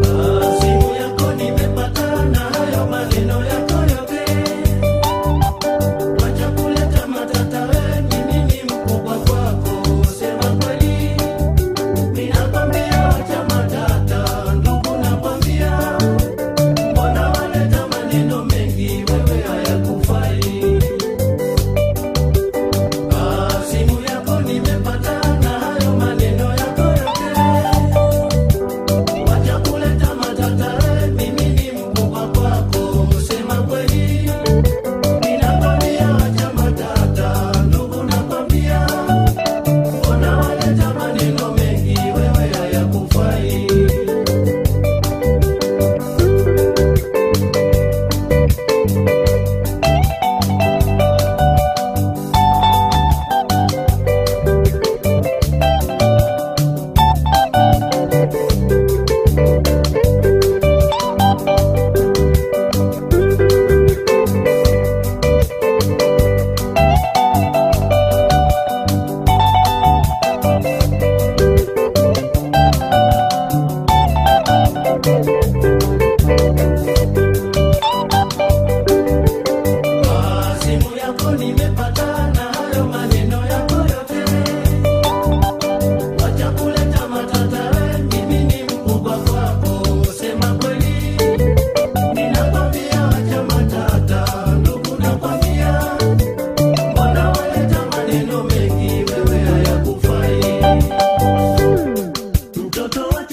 Ah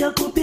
your